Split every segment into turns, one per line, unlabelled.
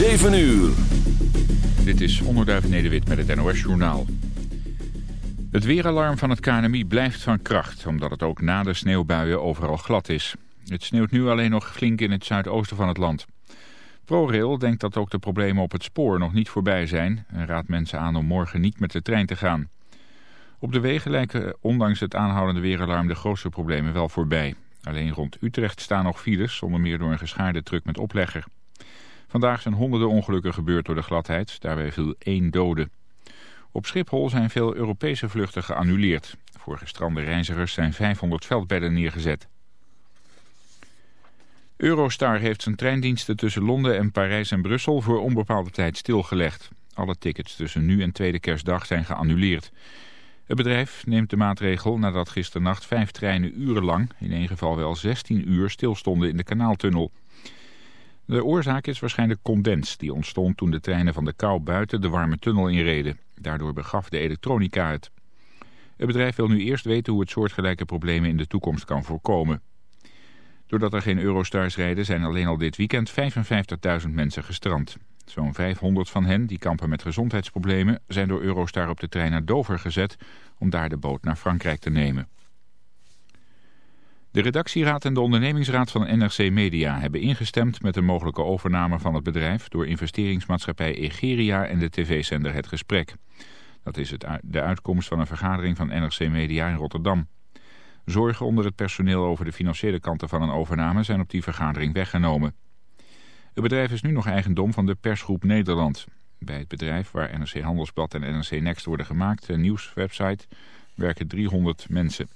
7 uur.
Dit is Onderduif Nederwit met het NOS Journaal. Het weeralarm van het KNMI blijft van kracht... omdat het ook na de sneeuwbuien overal glad is. Het sneeuwt nu alleen nog flink in het zuidoosten van het land. ProRail denkt dat ook de problemen op het spoor nog niet voorbij zijn... en raadt mensen aan om morgen niet met de trein te gaan. Op de wegen lijken ondanks het aanhoudende weeralarm de grootste problemen wel voorbij. Alleen rond Utrecht staan nog files, onder meer door een geschaarde truck met oplegger. Vandaag zijn honderden ongelukken gebeurd door de gladheid. Daarbij viel één dode. Op Schiphol zijn veel Europese vluchten geannuleerd. Voor gestrande reizigers zijn 500 veldbedden neergezet. Eurostar heeft zijn treindiensten tussen Londen en Parijs en Brussel voor onbepaalde tijd stilgelegd. Alle tickets tussen nu en tweede kerstdag zijn geannuleerd. Het bedrijf neemt de maatregel nadat gisternacht vijf treinen urenlang, in één geval wel 16 uur, stilstonden in de kanaaltunnel. De oorzaak is waarschijnlijk condens die ontstond toen de treinen van de kou buiten de warme tunnel inreden. Daardoor begaf de elektronica het. Het bedrijf wil nu eerst weten hoe het soortgelijke problemen in de toekomst kan voorkomen. Doordat er geen Eurostars rijden zijn alleen al dit weekend 55.000 mensen gestrand. Zo'n 500 van hen, die kampen met gezondheidsproblemen, zijn door Eurostar op de trein naar Dover gezet om daar de boot naar Frankrijk te nemen. De redactieraad en de ondernemingsraad van NRC Media hebben ingestemd met een mogelijke overname van het bedrijf door investeringsmaatschappij Egeria en de tv-zender Het Gesprek. Dat is het, de uitkomst van een vergadering van NRC Media in Rotterdam. Zorgen onder het personeel over de financiële kanten van een overname zijn op die vergadering weggenomen. Het bedrijf is nu nog eigendom van de persgroep Nederland. Bij het bedrijf waar NRC Handelsblad en NRC Next worden gemaakt, een nieuwswebsite, werken 300 mensen.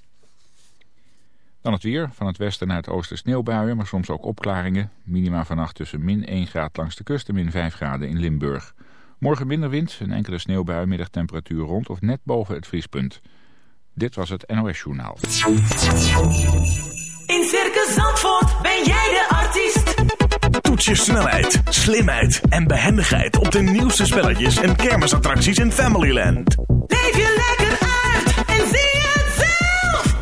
Dan het weer. Van het westen naar het oosten sneeuwbuien, maar soms ook opklaringen. Minima vannacht tussen min 1 graad langs de kust en min 5 graden in Limburg. Morgen minder wind, een enkele sneeuwbui, middagtemperatuur rond of net boven het vriespunt. Dit was het NOS Journaal.
In Circus Zandvoort ben jij de artiest.
Toets je snelheid, slimheid en behendigheid op de nieuwste spelletjes en kermisattracties in Familyland.
Leef je lekker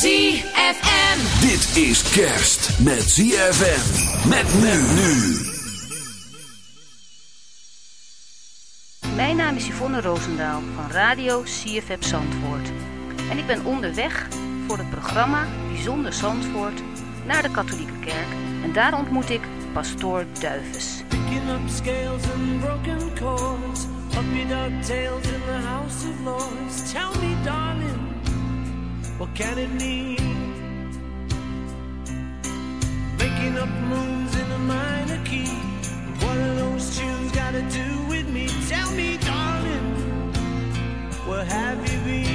ZFM.
Dit is kerst met ZFM. Met men nu.
Mijn naam is Yvonne Roosendaal van Radio CFM Zandvoort. En ik ben onderweg voor het programma Bijzonder Zandvoort naar de katholieke kerk. En daar ontmoet ik pastoor Duives.
Picking up scales and broken chords. Tails in the house of lords. Tell me, darling, what can it mean? Making up moves in a minor key. What are those tunes got to do with me? Tell me, darling, where have you been?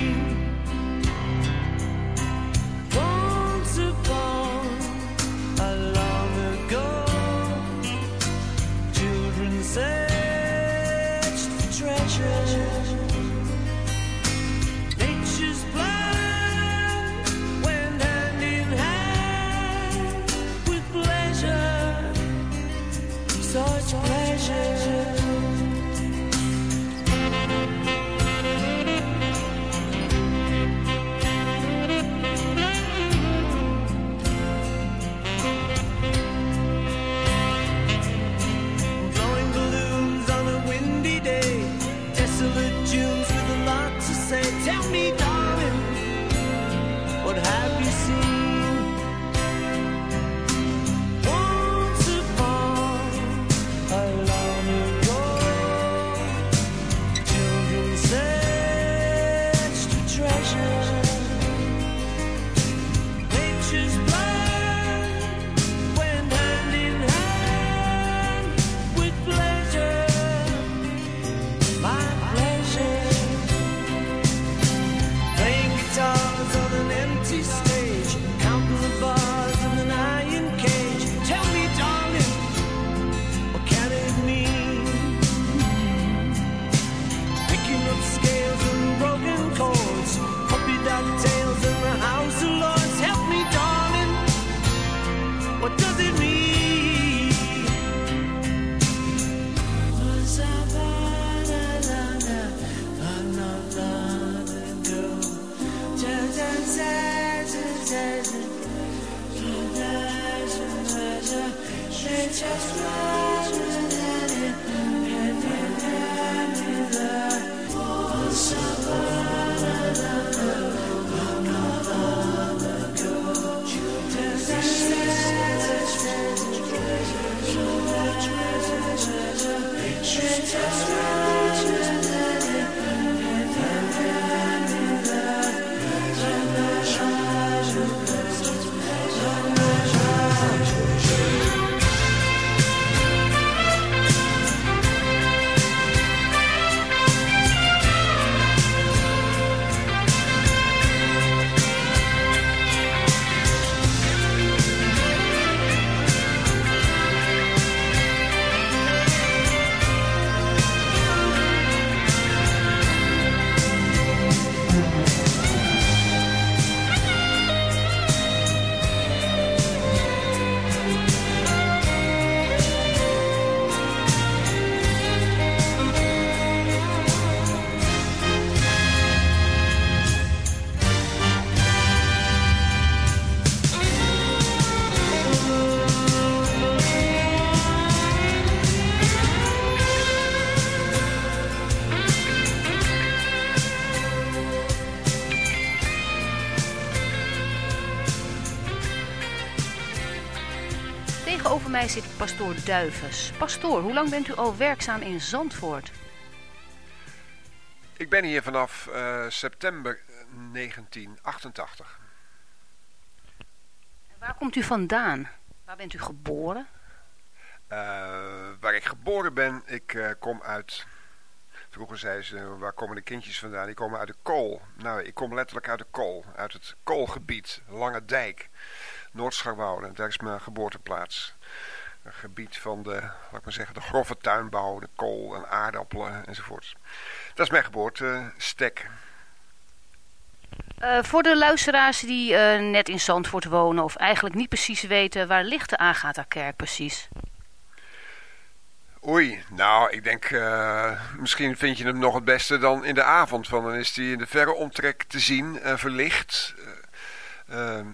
Pastoor Duivens. Pastoor, hoe lang bent u al werkzaam in Zandvoort?
Ik ben hier vanaf uh, september 1988.
En waar komt u vandaan? Waar bent u geboren?
Uh, waar ik geboren ben, ik uh, kom uit... Vroeger zei ze, waar komen de kindjes vandaan? Die komen uit de kool. Nou, ik kom letterlijk uit de kool. Uit het koolgebied, Lange Dijk. Noord-Scharwoude, daar is mijn geboorteplaats. Een gebied van de, laat ik maar zeggen, de grove tuinbouw, de kool en aardappelen enzovoort. Dat is mijn geboortestek.
Uh, voor de luisteraars die uh, net in Zandvoort wonen of eigenlijk niet precies weten, waar ligt de Agatha-kerk precies?
Oei, nou, ik denk, uh, misschien vind je hem nog het beste dan in de avond. Want dan is hij in de verre omtrek te zien en verlicht.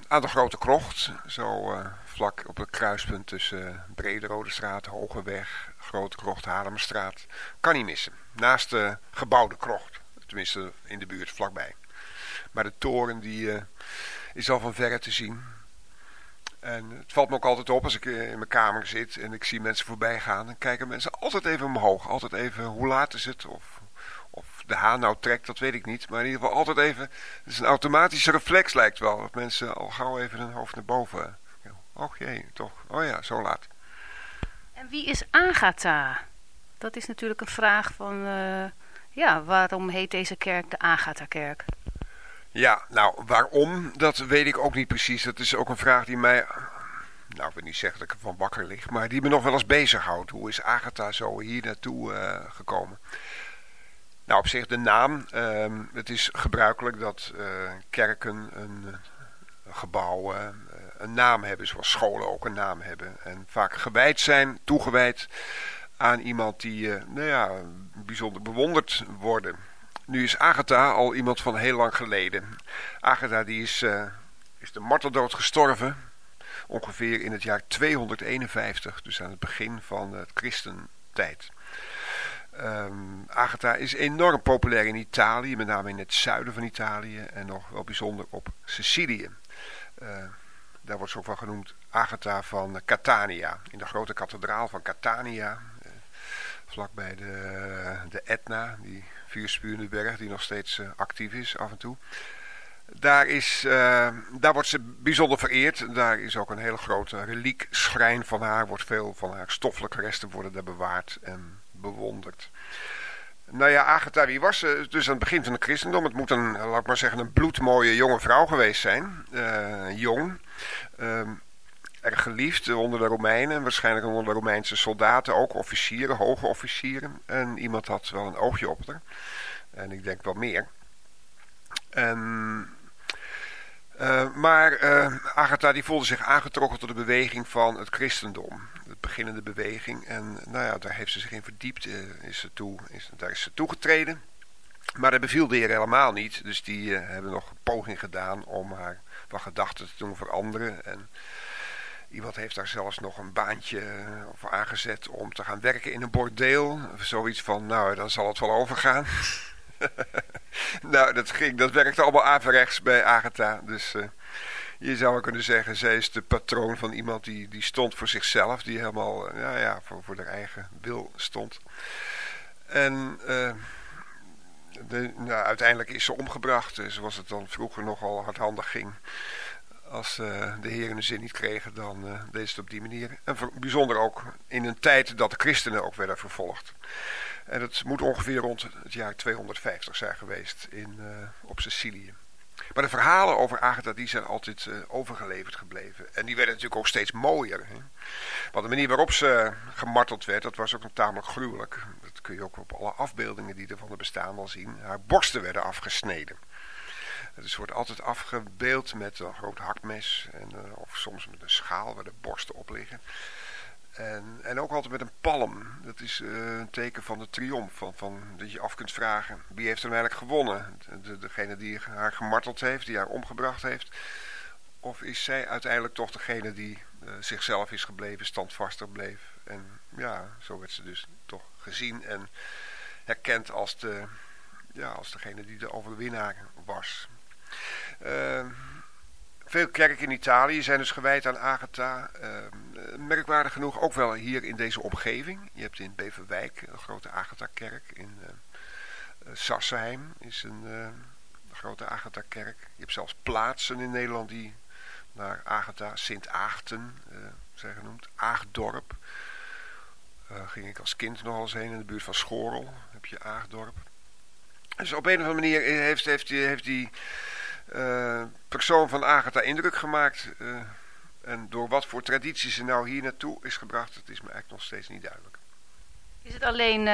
aan de Grote Krocht, zo op het kruispunt tussen Brederode straat, Hogeweg, Grote Krocht, Haarlemmerstraat. Kan niet missen. Naast de gebouwde krocht, tenminste in de buurt vlakbij. Maar de toren die uh, is al van verre te zien. En het valt me ook altijd op als ik in mijn kamer zit en ik zie mensen voorbij gaan. Dan kijken mensen altijd even omhoog. Altijd even hoe laat is het of, of de haan nou trekt, dat weet ik niet. Maar in ieder geval altijd even, het is een automatische reflex lijkt wel. Dat mensen al gauw even hun hoofd naar boven. Och jee, toch. Oh ja, zo laat.
En wie is Agatha? Dat is natuurlijk een vraag van, uh, ja, waarom heet deze kerk de Agatha-kerk?
Ja, nou, waarom, dat weet ik ook niet precies. Dat is ook een vraag die mij, nou, ik wil niet zeggen dat ik ervan wakker lig, maar die me nog wel eens bezighoudt. Hoe is Agatha zo hier naartoe uh, gekomen? Nou, op zich de naam. Uh, het is gebruikelijk dat uh, kerken een, een gebouw een naam hebben, zoals scholen ook een naam hebben. En vaak gewijd zijn, toegewijd aan iemand die, nou ja, bijzonder bewonderd worden. Nu is Agatha al iemand van heel lang geleden. Agatha die is, uh, is de marteldood gestorven. Ongeveer in het jaar 251. Dus aan het begin van het christentijd. Um, Agatha is enorm populair in Italië. Met name in het zuiden van Italië. En nog wel bijzonder op Sicilië. Uh, daar wordt ze ook wel genoemd Agatha van Catania. In de grote kathedraal van Catania. Uh, vlakbij de, de Etna. Die vuurspurende berg die nog steeds uh, actief is af en toe. Daar, is, uh, daar wordt ze bijzonder vereerd. Daar is ook een hele grote reliekschrijn van haar. Wordt veel van haar stoffelijke resten worden daar bewaard en bewonderd. Nou ja, Agatha, wie was ze? Dus aan het begin van het christendom. Het moet een, laat ik maar zeggen, een bloedmooie jonge vrouw geweest zijn. Jong. Uh, erg geliefd onder de Romeinen. Waarschijnlijk onder de Romeinse soldaten. Ook officieren, hoge officieren. En iemand had wel een oogje op haar. En ik denk wel meer. En, uh, maar uh, Agatha die voelde zich aangetrokken tot de beweging van het christendom. De beginnende beweging. En nou ja, daar heeft ze zich in verdiept. Uh, is ze toe, is, daar is ze toegetreden. Maar dat beviel de heer helemaal niet. Dus die hebben nog een poging gedaan om haar van gedachten te doen veranderen. En Iemand heeft daar zelfs nog een baantje eh, voor aangezet om te gaan werken in een bordeel. Zoiets van, nou, dan zal het wel overgaan. nou, dat, ging, dat werkte allemaal averechts bij Agatha. Dus uh, je zou kunnen zeggen, zij is de patroon van iemand die, die stond voor zichzelf. Die helemaal, uh, ja, ja, voor, voor haar eigen wil stond. En... de, uiteindelijk is ze omgebracht, zoals het dan vroeger nogal hardhandig ging. Als uh, de heren de zin niet kregen, dan uh, deed ze het op die manier. En bijzonder ook in een tijd dat de christenen ook werden vervolgd. En dat moet ongeveer rond het jaar 250 zijn geweest in, op Sicilië. Maar de verhalen over Agatha die zijn altijd overgeleverd gebleven. En die werden natuurlijk ook steeds mooier. Hè? Want de manier waarop ze gemarteld werd, dat was ook tamelijk gruwelijk. Je ook op alle afbeeldingen die er van bestaan wel zien. Haar borsten werden afgesneden. Het wordt altijd afgebeeld met een groot hakmes. En, uh, of soms met een schaal waar de borsten op liggen. En, en ook altijd met een palm. Dat is uh, een teken van de triomf. Van, van, dat je af kunt vragen. Wie heeft hem eigenlijk gewonnen? De, degene die haar gemarteld heeft. Die haar omgebracht heeft. Of is zij uiteindelijk toch degene die uh, zichzelf is gebleven. Standvastig bleef. En ja, zo werd ze dus toch gezien. En herkend als, de, ja, als degene die de overwinnaar was. Uh, veel kerken in Italië zijn dus gewijd aan Agatha. Ehm, eh, merkwaardig genoeg ook wel hier in deze omgeving. Je hebt in Beverwijk een grote Agatha-kerk. In uh, is een uh, grote Agatha-kerk. Je hebt zelfs plaatsen in Nederland die naar Agatha, Sint-Aagten zijn genoemd. Aagdorp. Ging ik als kind nog eens heen in de buurt van Schorel. Heb je Aagdorp. Dus op een of andere manier heeft, heeft, heeft die uh, persoon van Agatha indruk gemaakt. Uh, en door wat voor tradities ze nou hier naartoe is gebracht, dat is me eigenlijk nog steeds niet duidelijk.
Is het alleen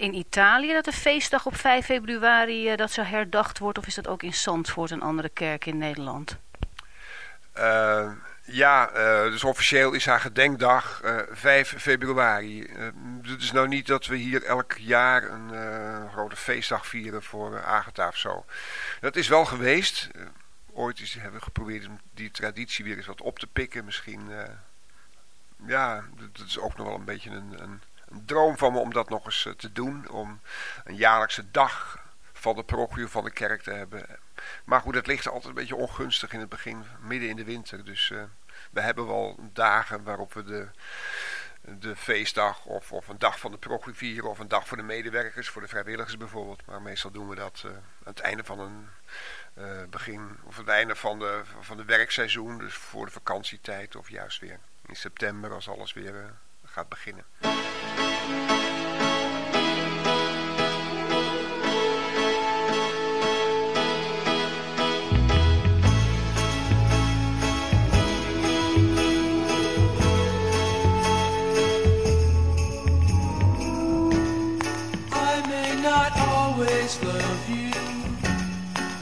in Italië dat de feestdag op 5 februari dat zo herdacht wordt? Of is dat ook in Zandvoort en andere kerken in Nederland?
Ja, dus officieel is haar gedenkdag 5 februari. het is nou niet dat we hier elk jaar een grote feestdag vieren voor Agatha of zo. Dat is wel geweest. Ooit is, hebben we geprobeerd om die traditie weer eens wat op te pikken. Misschien, ja, dat is ook nog wel een beetje een, een, droom van me om dat nog eens te doen. Om een jaarlijkse dag van de parochie van de kerk te hebben. Maar goed, het ligt altijd een beetje ongunstig in het begin, midden in de winter. Dus we hebben wel dagen waarop we de de feestdag of, of een dag van de parochie vieren of een dag voor de medewerkers, voor de vrijwilligers bijvoorbeeld. Maar meestal doen we dat uh, aan het einde van een uh, begin of het einde van de, van de werkseizoen, dus voor de vakantietijd of juist weer in september als alles weer uh, gaat beginnen.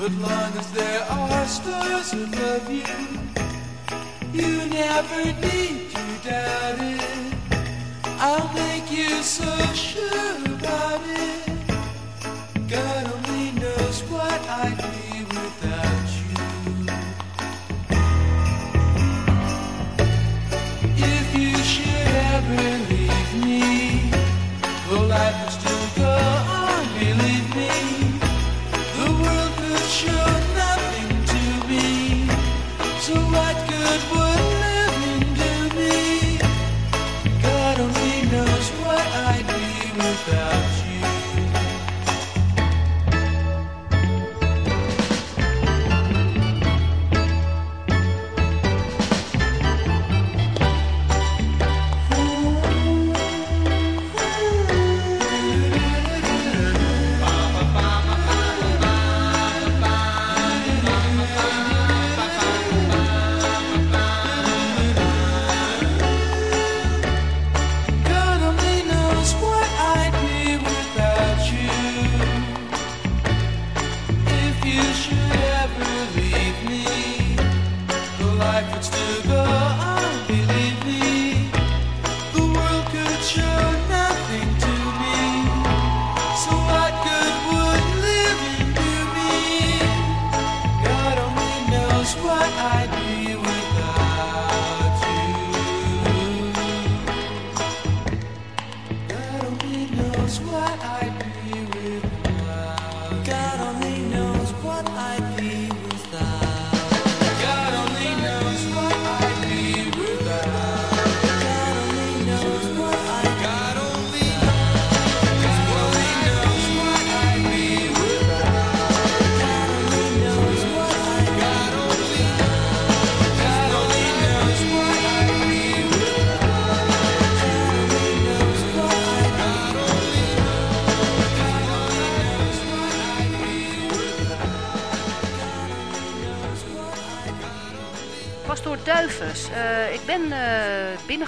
But long as there are stars above you, you never need to doubt it. I'll make you so sure about it. God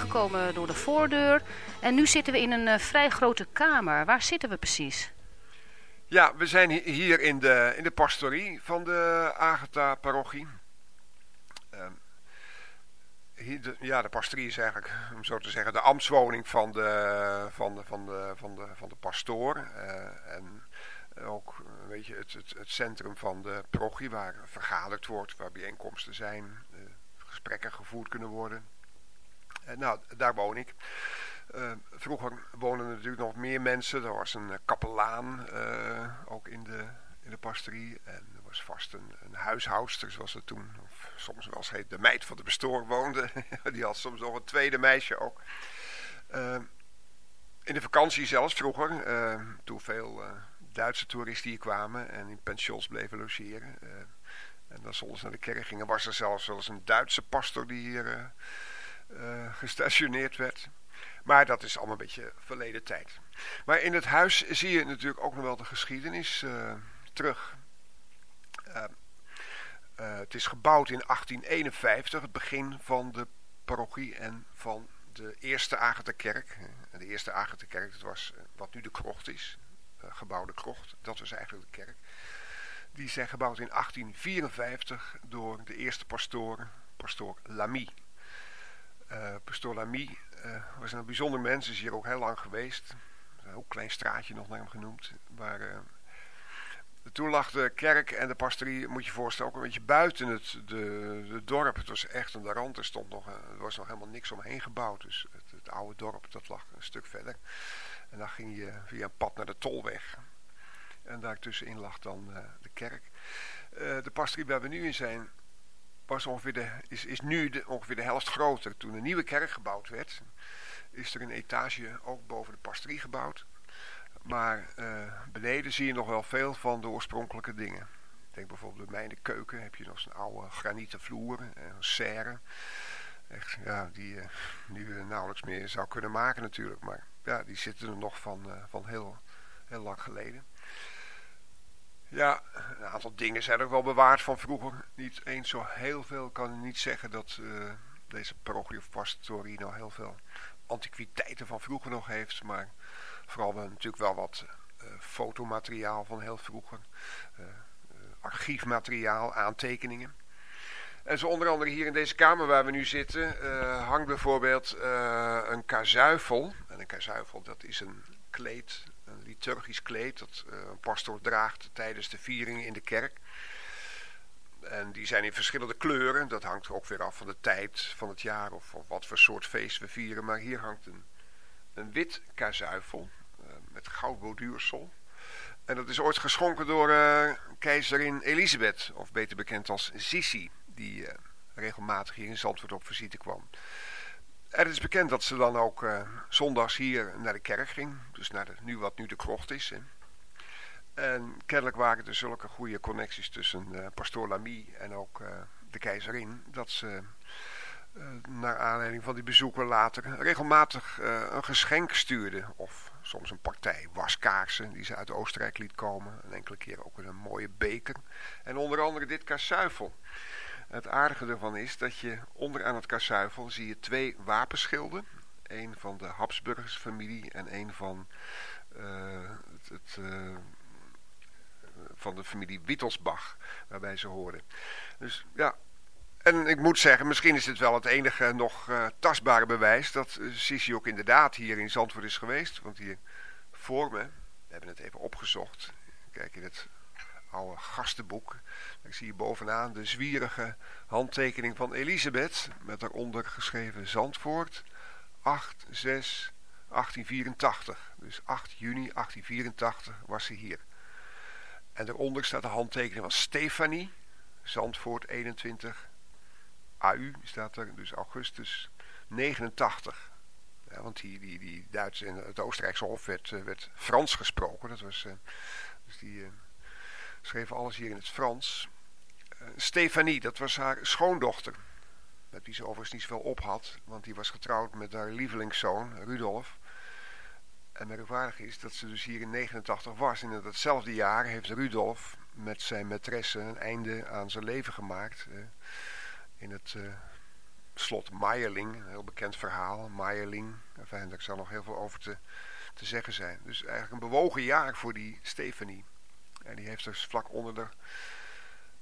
binnengekomen door de voordeur en nu zitten we in een eh, vrij grote kamer. Waar zitten we precies?
Ja, we zijn hi- hier in de, in de pastorie van de Agatha-parochie. Ehm, ja, de pastorie is eigenlijk, om zo te zeggen, de ambtswoning van de, van de, van de, van de, van de pastoor. Eh, en ook weet je, het, het, het centrum van de parochie waar vergaderd wordt, waar bijeenkomsten zijn, eh, gesprekken gevoerd kunnen worden. Eh, nou, daar woon ik. Eh, vroeger woonden er natuurlijk nog meer mensen. Er was een eh, kapelaan, ook in de, in de pastorie. En er was vast een, een huishoudster, zoals dat toen, of soms wel heet, de meid van de bestoor woonde. Die had soms nog een tweede meisje ook. In de vakantie zelfs vroeger, toen veel Duitse toeristen hier kwamen en in pensions bleven logeren. en dan soms naar de kerk gingen, was er zelfs wel eens een Duitse pastor die hier eh, gestationeerd werd. Maar dat is allemaal een beetje verleden tijd. Maar in het huis zie je natuurlijk ook nog wel de geschiedenis eh, terug. Eh, eh, het is gebouwd in 1851, het begin van de parochie en van de eerste Agatha-kerk. De eerste Agatha-kerk, dat was wat nu de krocht is, gebouwde krocht. Dat was eigenlijk de kerk. Die zijn gebouwd in 1854 door de eerste pastoor, pastoor Lamy. Eh, pastoor Lamy eh, was een bijzonder mens, is hier ook heel lang geweest. Een heel klein straatje nog naar hem genoemd. Waar, eh, toen lag de kerk en de pastorie, moet je voorstellen, ook een beetje buiten het de, dorp. Het was echt aan de rand, er, stond nog, er was nog helemaal niks omheen gebouwd. Dus het, oude dorp, dat lag een stuk verder. En dan ging je via een pad naar de Tolweg. En daartussenin lag dan de kerk. De pastorie waar we nu in zijn, was ongeveer de, is, is nu de, ongeveer de helft groter. Toen een nieuwe kerk gebouwd werd, is er een etage ook boven de pastorie gebouwd. Maar eh, beneden zie je nog wel veel van de oorspronkelijke dingen. Ik denk bijvoorbeeld bij mij in de keuken heb je nog zo'n oude granieten vloer, en een serre. Echt, ja, die nu eh, nauwelijks meer zou kunnen maken natuurlijk. Maar ja, die zitten er nog van, eh, van heel, heel lang geleden. Ja, een aantal dingen zijn ook wel bewaard van vroeger. Niet eens zo heel veel. Ik kan niet zeggen dat eh, deze parochie of pastorie nou heel veel antiquiteiten van vroeger nog heeft. Maar vooral wel natuurlijk wel wat eh, fotomateriaal van heel vroeger. eh, archiefmateriaal, aantekeningen. En zo onder andere hier in deze kamer waar we nu zitten hangt bijvoorbeeld een kazuifel. En een kazuifel dat is een kleed, een liturgisch kleed dat eh, een pastoor draagt tijdens de vieringen in de kerk. En die zijn in verschillende kleuren. Dat hangt ook weer af van de tijd van het jaar of, of wat voor soort feest we vieren. Maar hier hangt een, een wit kazuifel eh, met goudborduursel. En dat is ooit geschonken door eh, keizerin Elisabeth, of beter bekend als Sissi, die regelmatig hier in Zandvoort op visite kwam. Het is bekend dat ze dan ook eh, zondags hier naar de kerk ging, dus naar de, nu wat nu de krocht is. Hè. En kennelijk waren er zulke goede connecties tussen eh, pastoor Lamy en ook eh, de keizerin, dat ze naar aanleiding van die bezoeken later regelmatig een geschenk stuurde. Of soms een partij waskaarsen die ze uit Oostenrijk liet komen. Een enkele keer ook een mooie beker. En onder andere dit kasuifel. Het aardige ervan is dat je onderaan het kasuifel zie je twee wapenschilden. Eén van de Habsburgers familie en één van, eh, het, eh, van de familie Wittelsbach, waarbij ze hoorden. Dus ja, en ik moet zeggen, misschien is dit wel het enige nog eh, tastbare bewijs dat Sissi ook inderdaad hier in Zandvoort is geweest. Want hier voor me, we hebben het even opgezocht, kijk in het oude gastenboek, dan zie je bovenaan de zwierige handtekening van Elisabeth, met daaronder geschreven Zandvoort, 8, 6, 1884. Dus 8 juni 1884 was ze hier. En daaronder staat de handtekening van Stefanie, Zandvoort 21 AU staat er, dus augustus 89. Ja, want die, die, die Duitse en het Oostenrijkse Hof werd, uh, werd Frans gesproken. Dat was, uh, dus die schreven alles hier in het Frans. Stefanie, dat was haar schoondochter. Met wie ze overigens niet zoveel op had. Want die was getrouwd met haar lievelingszoon, Rudolf. En merkwaardig is dat ze dus hier in 89 was. En in datzelfde jaar heeft Rudolf met zijn maîtresse een einde aan zijn leven gemaakt in het uh, slot Meierling, een heel bekend verhaal, Meierling. Enfin, daar zal nog heel veel over te, te zeggen zijn. Dus eigenlijk een bewogen jaar voor die Stefanie. En die heeft dus vlak onder de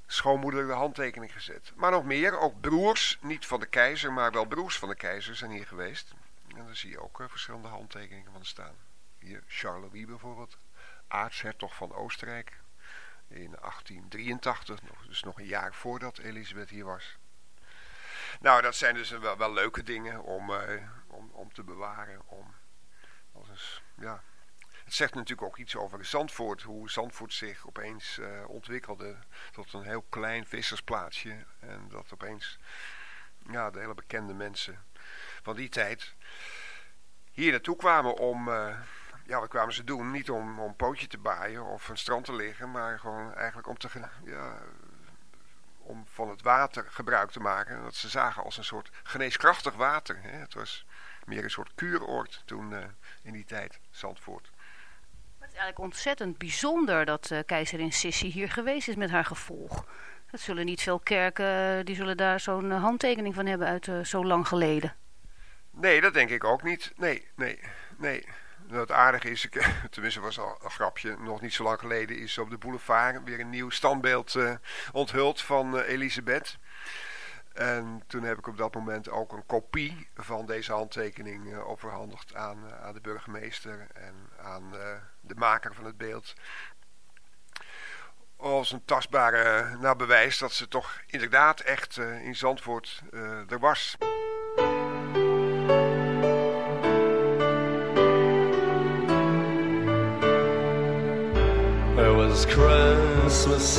schoonmoeder de handtekening gezet. Maar nog meer, ook broers, niet van de keizer, maar wel broers van de keizer zijn hier geweest. En daar zie je ook uh, verschillende handtekeningen van staan. Hier Charles bijvoorbeeld, aartshertog van Oostenrijk. In 1883, dus nog een jaar voordat Elisabeth hier was. Nou, dat zijn dus wel, wel leuke dingen om, uh, om, om te bewaren. Om, als een, ja. Het zegt natuurlijk ook iets over Zandvoort. Hoe Zandvoort zich opeens eh, ontwikkelde tot een heel klein vissersplaatsje. En dat opeens ja, de hele bekende mensen van die tijd hier naartoe kwamen om... eh, ja, wat kwamen ze doen? Niet om, om een pootje te baaien of een strand te liggen, maar gewoon eigenlijk om, te, ja, om van het water gebruik te maken. Dat ze zagen als een soort geneeskrachtig water. Hè? Het was meer een soort kuuroord toen eh, in die tijd, Zandvoort.
Eigenlijk ontzettend bijzonder dat eh, keizerin Sissi hier geweest is met haar gevolg. Dat zullen niet veel kerken, eh, die zullen daar zo'n eh, handtekening van hebben uit zo lang geleden.
Nee, dat denk ik ook niet. Nee, nee, nee. Het aardige is, tenminste was al een grapje, nog niet zo lang geleden is op de boulevard weer een nieuw standbeeld onthuld van Elisabeth. En toen heb ik op dat moment ook een kopie van deze handtekening eh, overhandigd aan, eh, aan de burgemeester en aan eh, de maker van het beeld. Als een tastbare nou, bewijs dat ze toch inderdaad echt in Zandvoort er was.
Was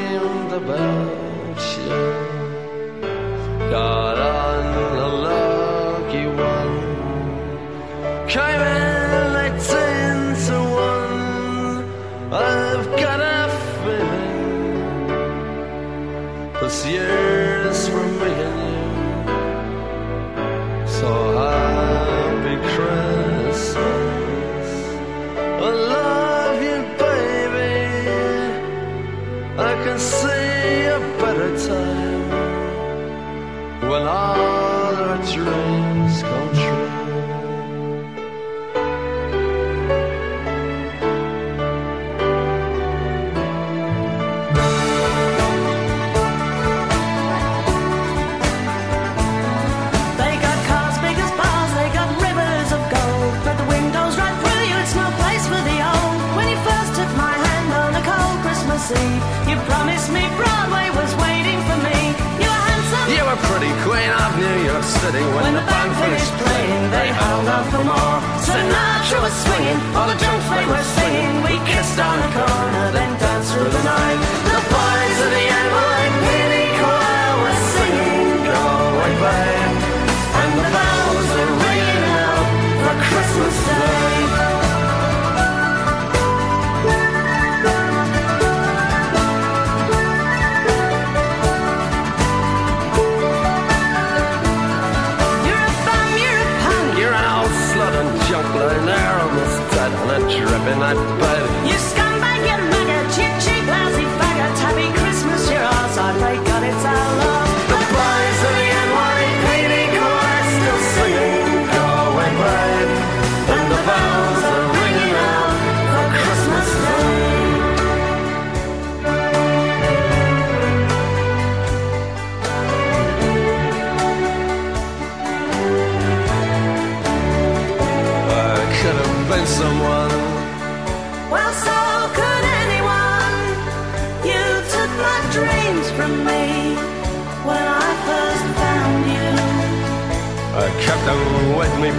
when,
the band finished playing, they held out for more. Sinatra was swinging, all the drunks they were singing. We kissed on the corner, then danced through the night.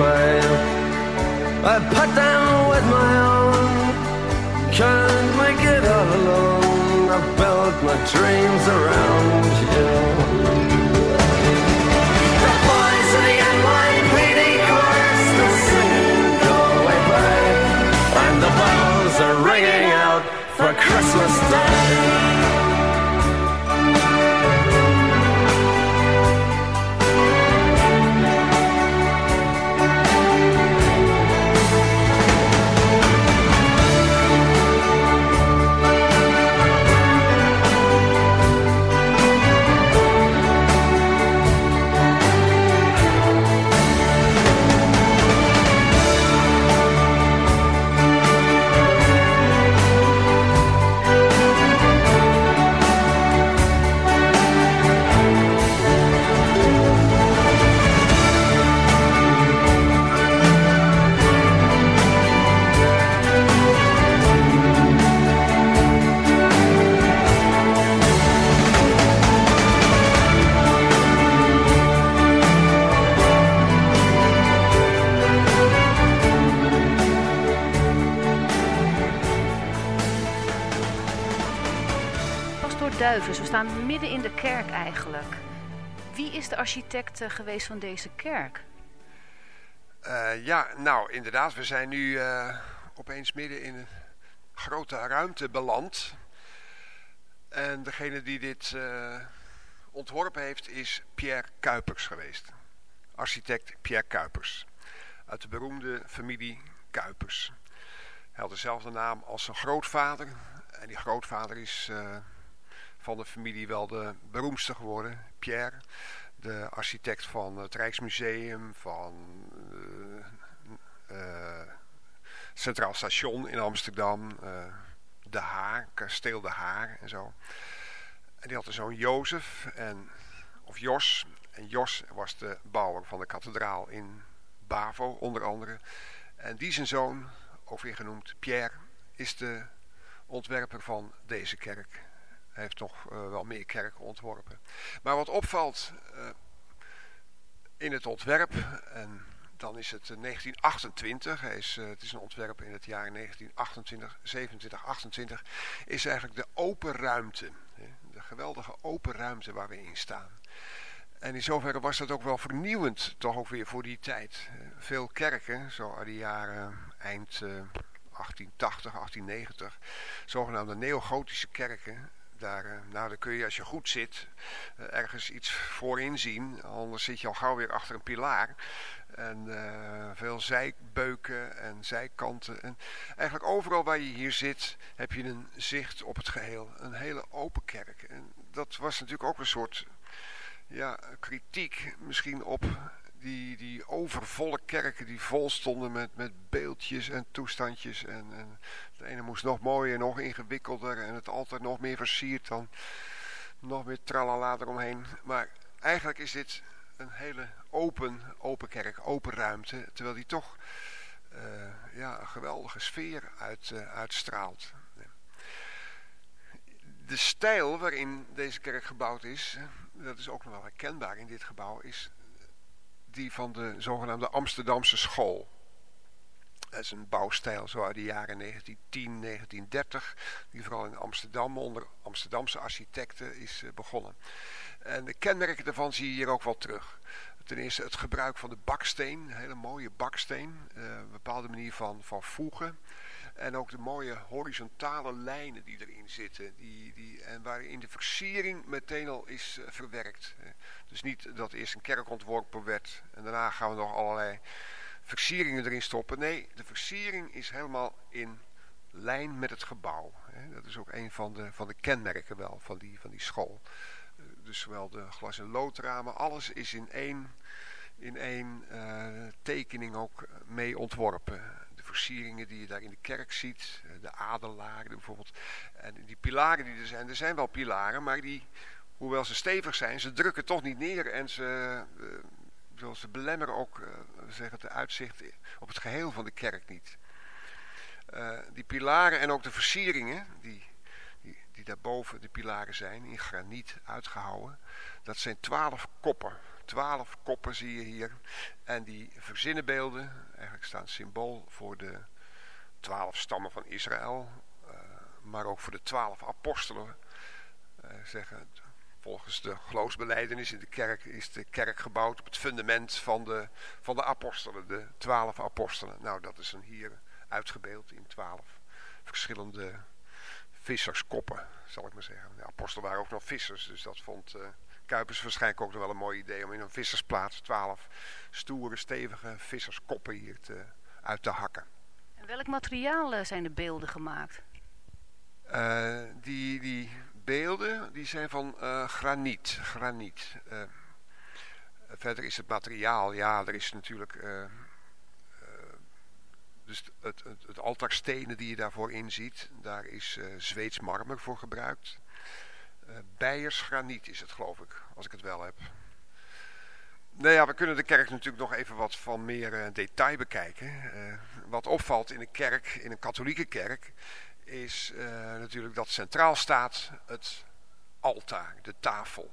Babe. I
put them with my own. Can't make it all alone. I built my dreams around you.
Architect eh, geweest van deze kerk?
Eh, ja, nou inderdaad, we zijn nu eh, opeens midden in een grote ruimte beland. En degene die dit ontworpen heeft is Pierre Kuipers geweest. Architect Pierre Kuipers. Uit de beroemde familie Kuipers. Hij had dezelfde naam als zijn grootvader. En die grootvader is van de familie wel de beroemdste geworden, Pierre. De architect van het Rijksmuseum, van eh, eh, Centraal Station in Amsterdam, eh, De Haar, Kasteel De Haar en zo. En die had een zoon Jozef, en, of Jos. En Jos was de bouwer van de kathedraal in Bavo, onder andere. En die zijn zoon, ook genoemd Pierre, is de ontwerper van deze kerk. Hij heeft nog eh, wel meer kerken ontworpen. Maar wat opvalt eh, in het ontwerp, en dan is het eh, 1928, hij is, eh, het is een ontwerp in het jaar 1928, 27, 28, is eigenlijk de open ruimte. De geweldige open ruimte waar we in staan. En in zoverre was dat ook wel vernieuwend, toch ook weer voor die tijd. Eh, Veel kerken, zo uit de jaren eind eh, 1880, 1890, zogenaamde neogotische kerken. Daar, eh, nou, daar kun je als je goed zit eh, ergens iets voorin zien. Anders zit je al gauw weer achter een pilaar. En eh, veel zijbeuken en zijkanten. En eigenlijk overal waar je hier zit heb je een zicht op het geheel. Een hele open kerk. En dat was natuurlijk ook een soort ja, kritiek misschien op die, die overvolle kerken die vol stonden met, met beeldjes en toestandjes. En, en de ene moest nog mooier, nog ingewikkelder en het altijd nog meer versierd dan nog meer tralala eromheen. Maar eigenlijk is dit een hele open, open kerk, open ruimte, terwijl die toch eh, ja, een geweldige sfeer uit, eh, uitstraalt. De stijl waarin deze kerk gebouwd is, dat is ook nog wel herkenbaar in dit gebouw, is die van de zogenaamde Amsterdamse school. Dat is een bouwstijl zo uit de jaren 1910, 1930, die vooral in Amsterdam onder Amsterdamse architecten is eh, begonnen. En de kenmerken daarvan zie je hier ook wel terug. Ten eerste het gebruik van de baksteen, een hele mooie baksteen, eh, een bepaalde manier van, van voegen. En ook de mooie horizontale lijnen die erin zitten. Die, die, en waarin de versiering meteen al is eh, verwerkt. Dus niet dat eerst een kerk ontworpen werd en daarna gaan we nog allerlei versieringen erin stoppen. Nee, de versiering is helemaal in lijn met het gebouw. Dat is ook een van de, van de kenmerken wel van die, van die school. Eh, Dus zowel de glas- en loodramen, alles is in één, in één eh, tekening ook mee ontworpen. De versieringen die je daar in de kerk ziet, eh, de adelaren bijvoorbeeld. En die pilaren die er zijn, er zijn wel pilaren, maar die, hoewel ze stevig zijn, ze drukken toch niet neer en ze, eh, zoals ze belemmeren ook eh, zeggen, het uitzicht op het geheel van de kerk niet. Die pilaren en ook de versieringen, die, die, die daarboven de pilaren zijn, in graniet uitgehouwen, dat zijn twaalf koppen. Twaalf koppen zie je hier. En die verzinnenbeelden, eigenlijk staan symbool voor de twaalf stammen van Israël, eh, maar ook voor de twaalf apostelen. Eh, zeggen, volgens de geloofsbeleidenis in de kerk is de kerk gebouwd op het fundament van de, van de apostelen, de twaalf apostelen. Nou, dat is dan hier uitgebeeld in twaalf verschillende visserskoppen, zal ik maar zeggen. De apostelen waren ook nog vissers, dus dat vond eh, Kuipers waarschijnlijk ook nog wel een mooi idee om in een vissersplaats twaalf stoere, stevige visserskoppen hier te, uit te hakken.
En welk materiaal eh, zijn de beelden gemaakt?
Eh, die, die beelden die zijn van eh, graniet. graniet. Eh, verder is het materiaal, ja, er is natuurlijk dus het, het, het altaarstenen die je daarvoor inziet. Daar is Zweeds marmer voor gebruikt. Eh Beiers graniet is het, geloof ik, als ik het wel heb. Nou ja, we kunnen de kerk natuurlijk nog even wat van meer eh, detail bekijken. Eh, wat opvalt in een kerk, in een katholieke kerk, is natuurlijk dat centraal staat het altaar, de tafel.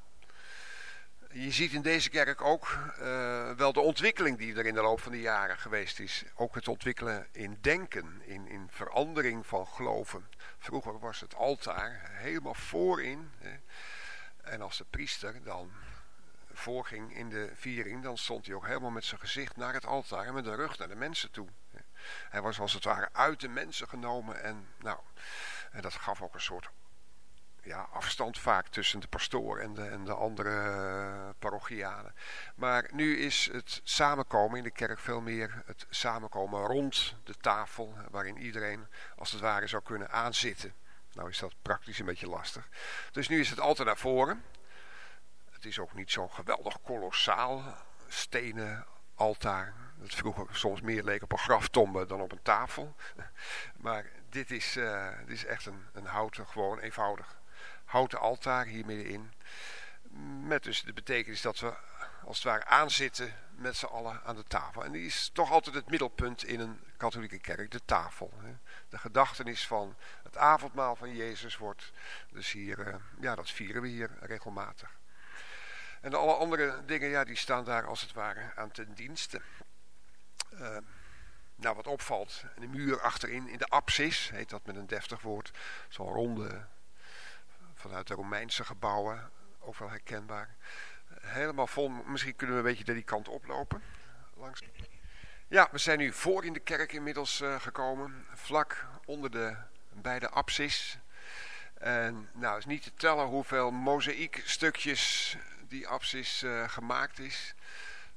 Je ziet in deze kerk ook eh, wel de ontwikkeling die er in de loop van de jaren geweest is. Ook het ontwikkelen in denken, in, in verandering van geloven. Vroeger was het altaar helemaal voorin. Hè. En als de priester dan voorging in de viering, dan stond hij ook helemaal met zijn gezicht naar het altaar en met de rug naar de mensen toe. Hij was als het ware uit de mensen genomen en nou, en dat gaf ook een soort ja, afstand vaak tussen de pastoor en de, en de andere uh, parochianen. Maar nu is het samenkomen in de kerk veel meer het samenkomen rond de tafel, waarin iedereen als het ware zou kunnen aanzitten. Nou is dat praktisch een beetje lastig. Dus nu is het altijd naar voren. Het is ook niet zo'n geweldig kolossaal stenen altaar. Dat vroeger soms meer leek op een graftombe dan op een tafel. Maar dit is, uh, dit is echt een, een houten, gewoon eenvoudig houten altaar hier middenin. Met dus de betekenis dat we als het ware aanzitten met z'n allen aan de tafel. En die is toch altijd het middelpunt in een katholieke kerk, de tafel. De gedachtenis van het avondmaal van Jezus wordt dus hier, uh, ja dat vieren we hier regelmatig. En alle andere dingen, ja die staan daar als het ware aan ten dienste. Uh, nou wat opvalt, de muur achterin in de apsis, heet dat met een deftig woord, zo'n ronde vanuit de Romeinse gebouwen, ook wel herkenbaar. Helemaal vol, misschien kunnen we een beetje die kant oplopen. Langs. Ja, we zijn nu voor in de kerk inmiddels uh, gekomen, vlak onder de beide apsis. En nou, is niet te tellen hoeveel mozaïekstukjes die apsis uh, gemaakt is.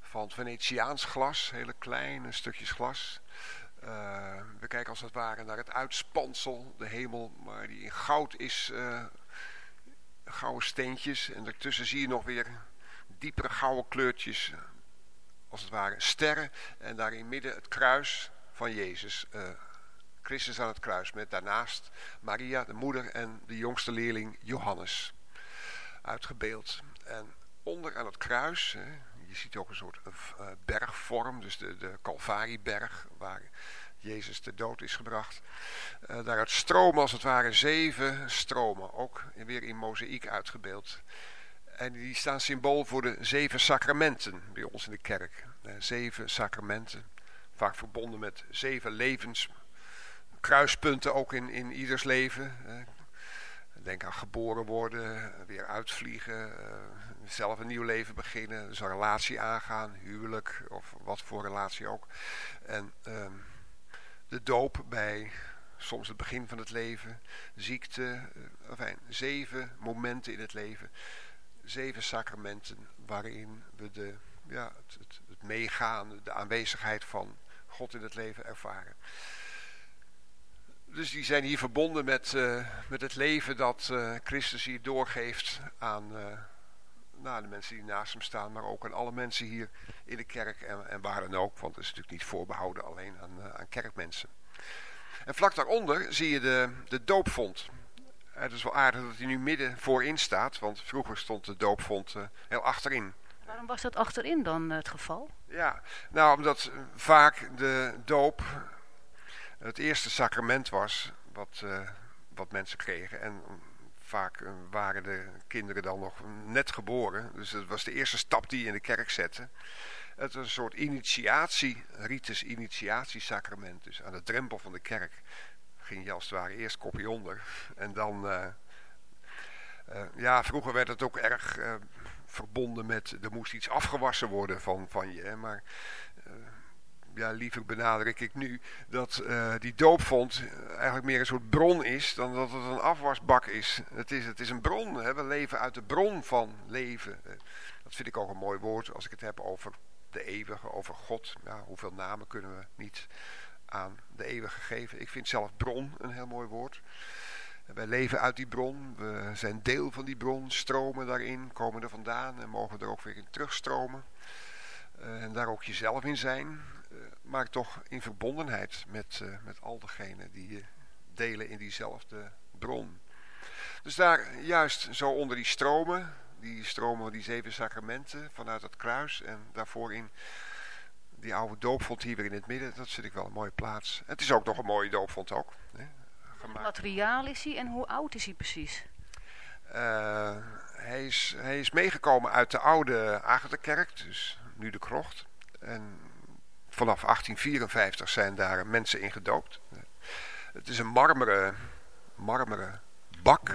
Van Venetiaans glas, hele kleine stukjes glas. Uh, we kijken als het ware naar het uitspansel, de hemel, maar die in goud is uh, gouden steentjes. En daartussen zie je nog weer diepere gouden kleurtjes. Als het ware sterren. En daar in midden het kruis van Jezus. Uh, Christus aan het kruis. Met daarnaast Maria, de moeder en de jongste leerling Johannes. Uitgebeeld. En onder aan het kruis. Je ziet ook een soort uh, bergvorm. Dus de, de Calvarieberg. Waar Jezus ter dood is gebracht. Uh, daaruit stromen als het ware zeven stromen, ook weer in mozaïek uitgebeeld. En die staan symbool voor de zeven sacramenten bij ons in de kerk. Uh, zeven sacramenten, vaak verbonden met zeven levens, kruispunten ook in, in ieders leven. Uh, denk aan geboren worden, weer uitvliegen, zelf een nieuw leven beginnen, dus een relatie aangaan, huwelijk of wat voor relatie ook. En um, de doop bij soms het begin van het leven, ziekte, enfin, zeven momenten in het leven, zeven sacramenten waarin we de, ja, het, meegaan, de aanwezigheid van God in het leven ervaren. Dus die zijn hier verbonden met, uh, met het leven dat uh, Christus hier doorgeeft aan nou, de mensen die naast hem staan, maar ook aan alle mensen hier in de kerk en, en waar dan ook, want het is natuurlijk niet voorbehouden alleen aan, aan kerkmensen. En vlak daaronder zie je de, de doopvond. Het is wel aardig dat hij nu midden voorin staat, want vroeger stond de doopvond uh, heel achterin.
Waarom was dat achterin dan het geval?
Ja, nou omdat vaak de doop het eerste sacrament was wat, uh, wat mensen kregen. En vaak uh, waren de kinderen dan nog net geboren. Dus dat was de eerste stap die je in de kerk zette. Het was een soort initiatie, ritus initiatiesacrament. Dus aan de drempel van de kerk ging je als het ware eerst kopje onder. En dan, uh, uh, ja, vroeger werd het ook erg verbonden met, er moest iets afgewassen worden van, van je. Maar ja, liever benadruk ik nu dat die doopvond eigenlijk meer een soort bron is dan dat het een afwasbak is. Het is, het is een bron, hè? we leven uit de bron van leven. Dat vind ik ook een mooi woord als ik het heb over de eeuwige, over God. Hoeveel namen kunnen we niet aan de eeuwige geven. Ik vind zelf bron een heel mooi woord. Wij leven uit die bron, we zijn deel van die bron, stromen daarin, komen er vandaan en mogen er ook weer in terugstromen. Uh, en daar ook jezelf in zijn, maar toch in verbondenheid met, uh, met al degenen die delen in diezelfde bron. Dus daar juist zo onder die stromen, die stromen die zeven sacramenten vanuit het kruis. En daarvoor in die oude doopvond hier weer in het midden. Dat vind ik wel een mooie plaats. Het is ook nog een mooie doopvond ook. Hè,
Wat materiaal is hij en hoe oud is hij precies?
Uh, hij, is, hij is meegekomen uit de oude Agatha-kerk, dus nu de krocht. En vanaf 1854 zijn daar mensen in gedoopt. Het is een marmeren, marmeren bak.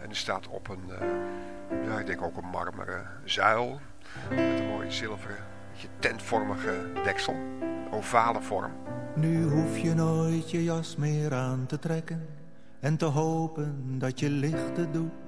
En er staat op een, uh, ja, ik denk ook een marmeren zuil. Met een mooie zilveren, beetje tentvormige deksel. Ovale vorm.
Nu hoef je nooit je jas meer aan te trekken. En te hopen dat je lichten doet.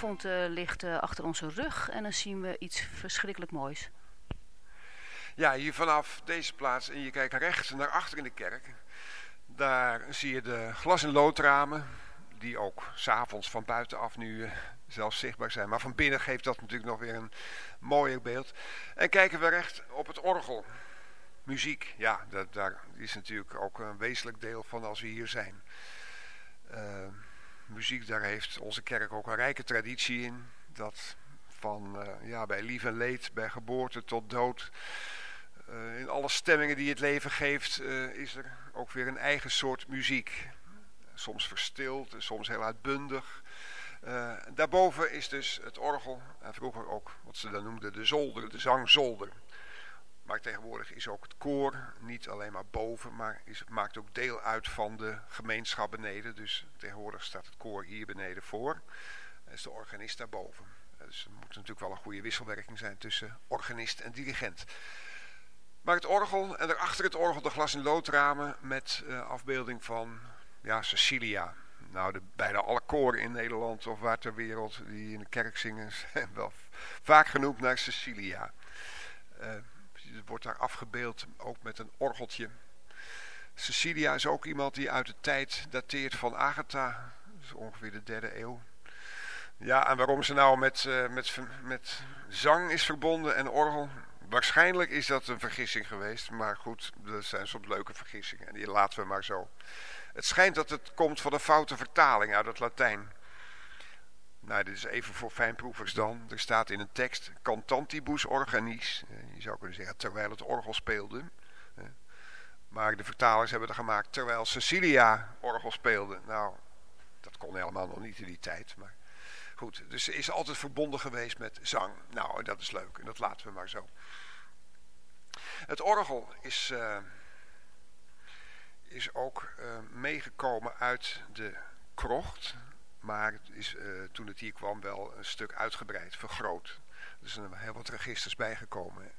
doopvond eh, ligt eh, achter onze rug. En dan zien we iets verschrikkelijk moois.
Ja, hier vanaf deze plaats en je kijkt rechts naar achter in de kerk. Daar zie je de glas- en loodramen, die ook s'avonds van buitenaf nu uh, zelfs zichtbaar zijn. Maar van binnen geeft dat natuurlijk nog weer een mooier beeld. En kijken we recht op het orgel. Muziek, ja, dat, daar is natuurlijk ook een wezenlijk deel van als we hier zijn. Uh, muziek, daar heeft onze kerk ook een rijke traditie in. Dat van uh, ja, bij lief en leed, bij geboorte tot dood. Uh, in alle stemmingen die het leven geeft, uh, is er ook weer een eigen soort muziek. Soms verstild, soms heel uitbundig. daarboven is dus het orgel, en vroeger ook wat ze dan noemden de zolder, de zangzolder. Maar tegenwoordig is ook het koor niet alleen maar boven, maar is, maakt ook deel uit van de gemeenschap beneden. Dus tegenwoordig staat het koor hier beneden voor. En is de organist daarboven. Dus er moet natuurlijk wel een goede wisselwerking zijn tussen organist en dirigent. Maar het orgel en daarachter het orgel de glas- en loodramen met uh, afbeelding van ja, Cecilia. Nou, de, bijna alle koren in Nederland of waar ter wereld die in de kerk zingen zijn wel vaak genoemd naar Cecilia. Uh, wordt daar afgebeeld, ook met een orgeltje. Cecilia is ook iemand die uit de tijd dateert van Agatha. Dus ongeveer de derde eeuw. Ja, en waarom ze nou met, uh, met, met zang is verbonden en orgel... Waarschijnlijk is dat een vergissing geweest. Maar goed, dat zijn soms leuke vergissingen. En die laten we maar zo. Het schijnt dat het komt van een foute vertaling uit het Latijn. Nou, dit is even voor fijnproevers dan. Er staat in een tekst cantantibus organis. Je zou kunnen zeggen terwijl het orgel speelde. Maar de vertalers hebben er gemaakt terwijl Cecilia orgel speelde. Nou, dat kon helemaal nog niet in die tijd. Maar goed, dus ze is altijd verbonden geweest met zang. Nou, dat is leuk en dat laten we maar zo. Het orgel is, uh, is ook uh, meegekomen uit de krocht. Maar het is uh, toen het hier kwam wel een stuk uitgebreid, vergroot. Er zijn heel wat registers bijgekomen.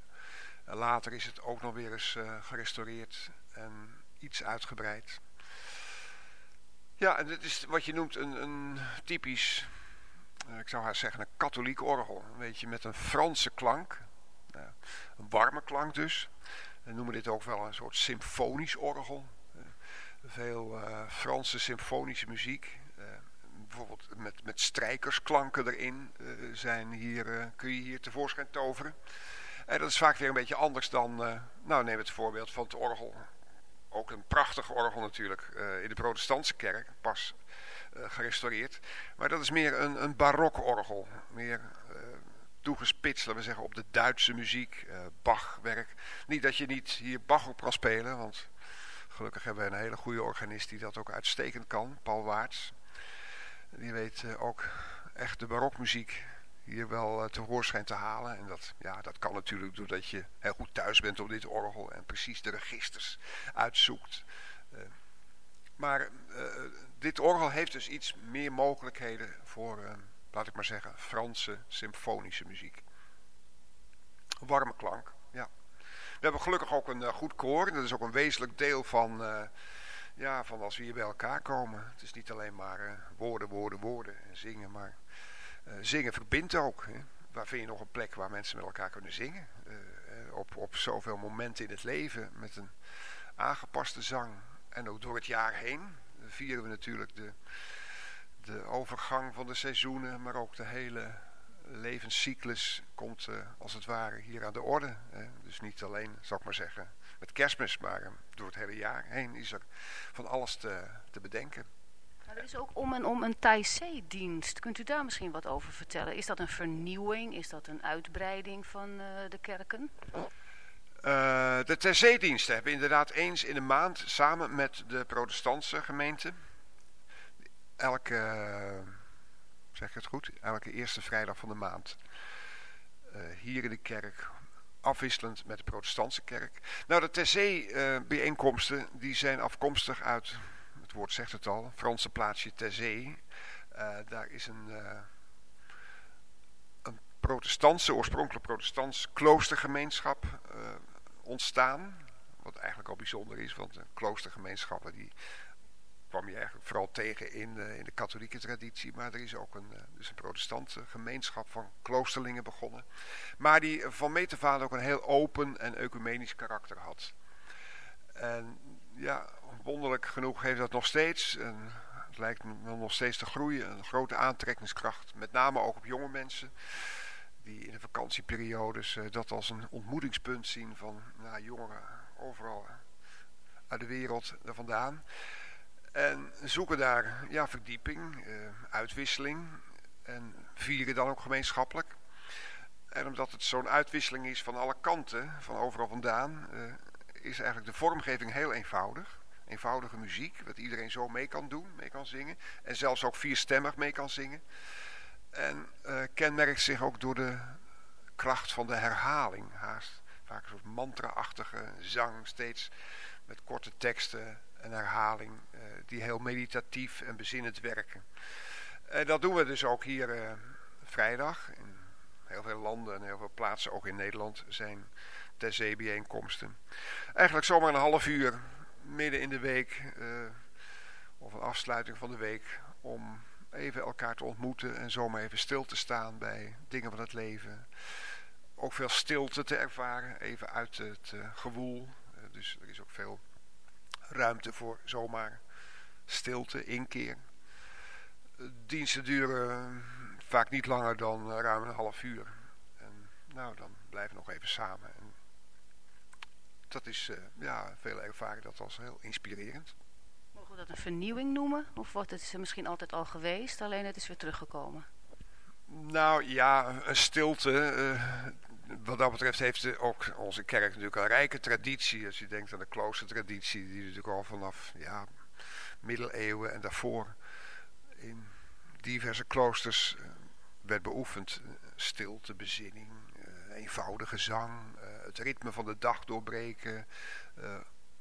En later is het ook nog weer eens uh, gerestaureerd en iets uitgebreid. Ja, en dit is wat je noemt een, een typisch, uh, ik zou haar zeggen, een katholiek orgel. Een beetje met een Franse klank. een warme klank dus. We noemen dit ook wel een soort symfonisch orgel. veel Franse symfonische muziek bijvoorbeeld met, met strijkersklanken erin uh, zijn hier, uh, kun je hier tevoorschijn toveren. En dat is vaak weer een beetje anders dan, nou neem het voorbeeld van het orgel. Ook een prachtig orgel natuurlijk in de protestantse kerk, pas gerestaureerd. Maar dat is meer een, een barokorgel, meer toegespitst, laten we zeggen, op de Duitse muziek, Bachwerk. Niet dat je niet hier Bach op kan spelen, want gelukkig hebben we een hele goede organist die dat ook uitstekend kan, Paul Waarts. Die weet uh, ook echt de barokmuziek hier wel uh, te hoorschijn te halen. En dat, ja, dat kan natuurlijk doordat je heel goed thuis bent op dit orgel en precies de registers uitzoekt. Uh, maar dit orgel heeft dus iets meer mogelijkheden voor, laat ik maar zeggen, Franse symfonische muziek. Warme klank, ja. We hebben gelukkig ook een goed koor. Dat is ook een wezenlijk deel van ja, van als we hier bij elkaar komen. Het is niet alleen maar uh, woorden, woorden, woorden en zingen, maar uh, zingen verbindt ook. Hè. Waar vind je nog een plek waar mensen met elkaar kunnen zingen? Uh, op, op zoveel momenten in het leven met een aangepaste zang. En ook door het jaar heen vieren we natuurlijk de, de overgang van de seizoenen, maar ook de hele levenscyclus komt als het ware hier aan de orde. Hè. Dus niet alleen, zal ik maar zeggen, met kerstmis, maar door het hele jaar heen is er van alles te, te bedenken.
Nou, er is ook om en om een Thaisee-dienst. Kunt u daar misschien wat over vertellen? Is dat een vernieuwing? Is dat een uitbreiding van uh, de kerken?
Uh, de Thaisee-diensten hebben inderdaad eens in de maand samen met de protestantse gemeente... elke, uh, zeg ik het goed, elke eerste vrijdag van de maand... hier in de kerk afwisselend met de protestantse kerk. Nou, de Terzee-bijeenkomsten uh, die zijn afkomstig uit, het woord zegt het al, Franse plaatsje Terzee. Uh, daar is een, uh, een protestantse, oorspronkelijk protestantse kloostergemeenschap ontstaan. Wat eigenlijk al bijzonder is, want kloostergemeenschappen die kwam je eigenlijk vooral tegen in, uh, in de katholieke traditie. Maar er is ook een, uh, dus een protestantse gemeenschap van kloosterlingen begonnen. Maar die van meet af aan ook een heel open en ecumenisch karakter had. En ja, wonderlijk genoeg heeft dat nog steeds. En het lijkt me nog steeds te groeien. Een grote aantrekkingskracht. Met name ook op jonge mensen. Die in de vakantieperiodes eh, dat als een ontmoetingspunt zien van nou, jongeren overal eh, uit de wereld er vandaan. En zoeken daar ja, verdieping, eh, uitwisseling. En vieren dan ook gemeenschappelijk. En omdat het zo'n uitwisseling is van alle kanten, van overal vandaan, eh, is eigenlijk de vormgeving heel eenvoudig. Eenvoudige muziek, wat iedereen zo mee kan doen, mee kan zingen. En zelfs ook vierstemmig mee kan zingen. En eh, kenmerkt zich ook door de kracht van de herhaling. Haast vaak een soort mantra-achtige zang, steeds met korte teksten en herhaling. eh, die heel meditatief en bezinnend werken. En dat doen we dus ook hier eh, vrijdag. In heel veel landen en heel veel plaatsen, ook in Nederland, zijn ter zee bijeenkomsten. Eigenlijk zomaar een half uur midden in de week eh, of een afsluiting van de week om even elkaar te ontmoeten en zomaar even stil te staan bij dingen van het leven. Ook veel stilte te ervaren, even uit het gewoel. Dus er is ook veel ruimte voor zomaar stilte, inkeer. Eh, Diensten duren vaak niet langer dan eh, ruim een half uur. En nou, dan blijven we nog even samen. En dat is, eh, ja, veel ervaren dat als heel inspirerend.
Mogen we dat een vernieuwing noemen? Of wordt het misschien altijd al geweest, alleen het is weer teruggekomen?
Nou ja, een stilte. eh, wat dat betreft heeft de- ook onze kerk natuurlijk een rijke traditie. Als je denkt aan de kloostertraditie, die natuurlijk al vanaf ja, middeleeuwen en daarvoor in diverse kloosters eh, werd beoefend. Stilte, bezinning, eh, eenvoudige zang, eh, het ritme van de dag doorbreken,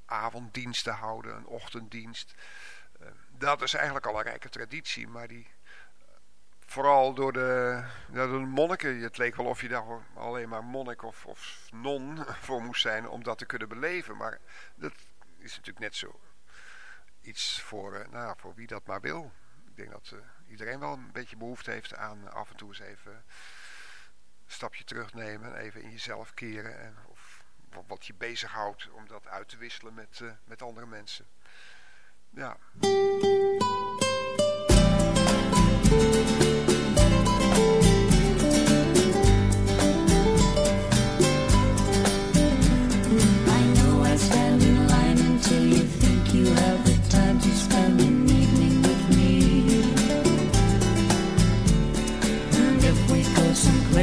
avonddiensten houden, een ochtenddienst. Dat is eigenlijk al een rijke traditie, maar die vooral door de, door de monniken. Het leek wel of je daar alleen maar monnik of, of non voor moest zijn om dat te kunnen beleven. Maar dat is natuurlijk net zo iets voor, eh, nou, voor wie dat maar wil. Ik denk dat eh, iedereen wel een beetje behoefte heeft aan af en toe eens even een stapje terugnemen. en Even in jezelf keren. En, of wat- wat je bezighoudt om dat uit te wisselen met, eh, met andere mensen. Ja.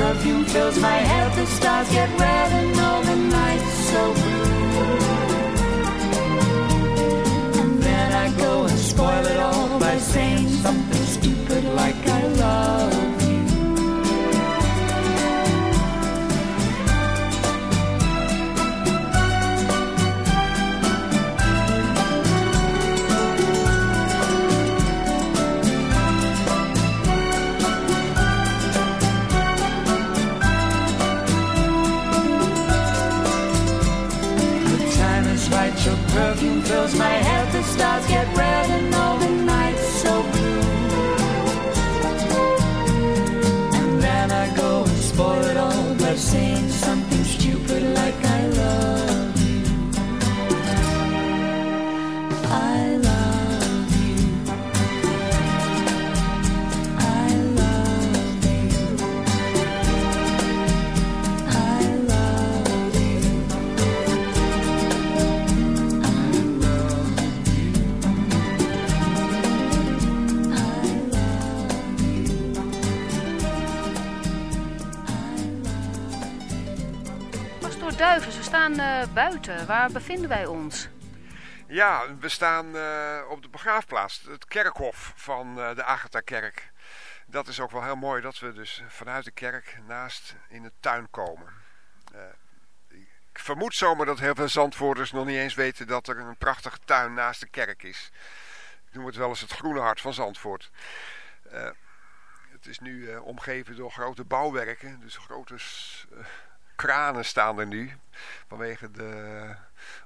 Perfume fills my head, the stars get red and all the nights so blue. stars get red and
buiten. Waar bevinden wij ons?
Ja, we staan eh, op de begraafplaats, het kerkhof van eh, de Agatha-kerk. Dat is ook wel heel mooi dat we dus vanuit de kerk naast in de tuin komen. Eh, ik vermoed zomaar dat heel veel Zandvoorters nog niet eens weten dat er een prachtige tuin naast de kerk is. Ik noem het wel eens het groene hart van Zandvoort. Het is nu omgeven door grote bouwwerken, dus grote kranen staan er nu. Vanwege de,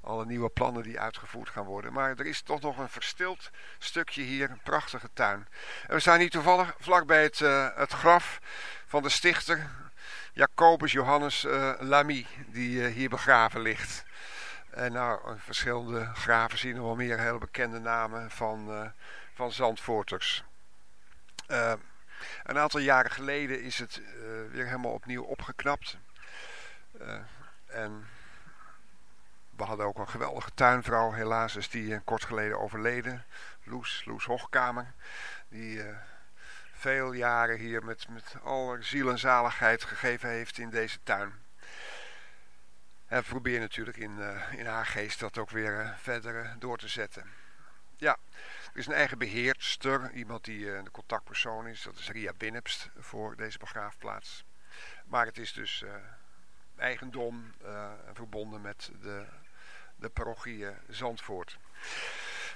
alle nieuwe plannen die uitgevoerd gaan worden. Maar er is toch nog een verstild stukje hier, een prachtige tuin. En we staan hier toevallig vlakbij het, eh, het graf van de stichter Jacobus Johannes eh, Lamy, die eh, hier begraven ligt. En nou, verschillende graven zien we wel meer hele bekende namen van, van Zandvoorters. Een aantal jaren geleden is het weer helemaal opnieuw opgeknapt. Eh, en we hadden ook een geweldige tuinvrouw, helaas is die eh, kort geleden overleden. Loes, Loes Hochkamer. Die eh, veel jaren hier met, met alle ziel en zaligheid gegeven heeft in deze tuin. En we proberen natuurlijk in, in haar geest dat ook weer verder door te zetten. Ja, er is een eigen beheerster, iemand die de contactpersoon is. Dat is Ria Binnepst voor deze begraafplaats. Maar het is dus eigendom eh, verbonden met de, de parochie eh, Zandvoort.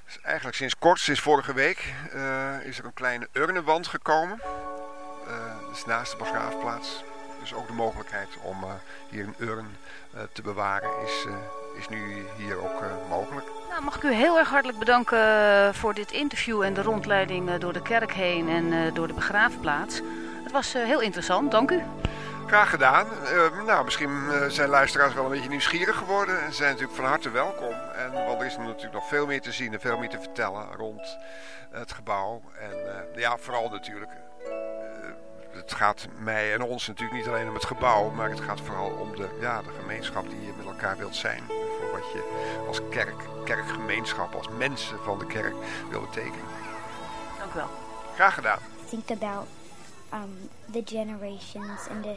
Dus eigenlijk sinds kort, sinds vorige week, eh, is er een kleine urnenwand gekomen. Dus naast de begraafplaats. Dus ook de mogelijkheid om hier een urn te bewaren is, is nu hier ook mogelijk.
Nou, mag ik u heel erg hartelijk bedanken voor dit interview en de rondleiding door de kerk heen en door de begraafplaats. Het was heel interessant, dank u.
Graag gedaan. Eh, nou, misschien eh, zijn luisteraars wel een beetje nieuwsgierig geworden. En zijn natuurlijk van harte welkom. En, want er is natuurlijk nog veel meer te zien en veel meer te vertellen rond het gebouw. En eh, ja, vooral natuurlijk. eh, het gaat mij en ons natuurlijk niet alleen om het gebouw. Maar het gaat vooral om de, ja, de gemeenschap die je met elkaar wilt zijn. Voor wat je als kerk, kerkgemeenschap, als mensen van de kerk wil betekenen.
Dank u wel.
Graag gedaan.
think about um, the generations and to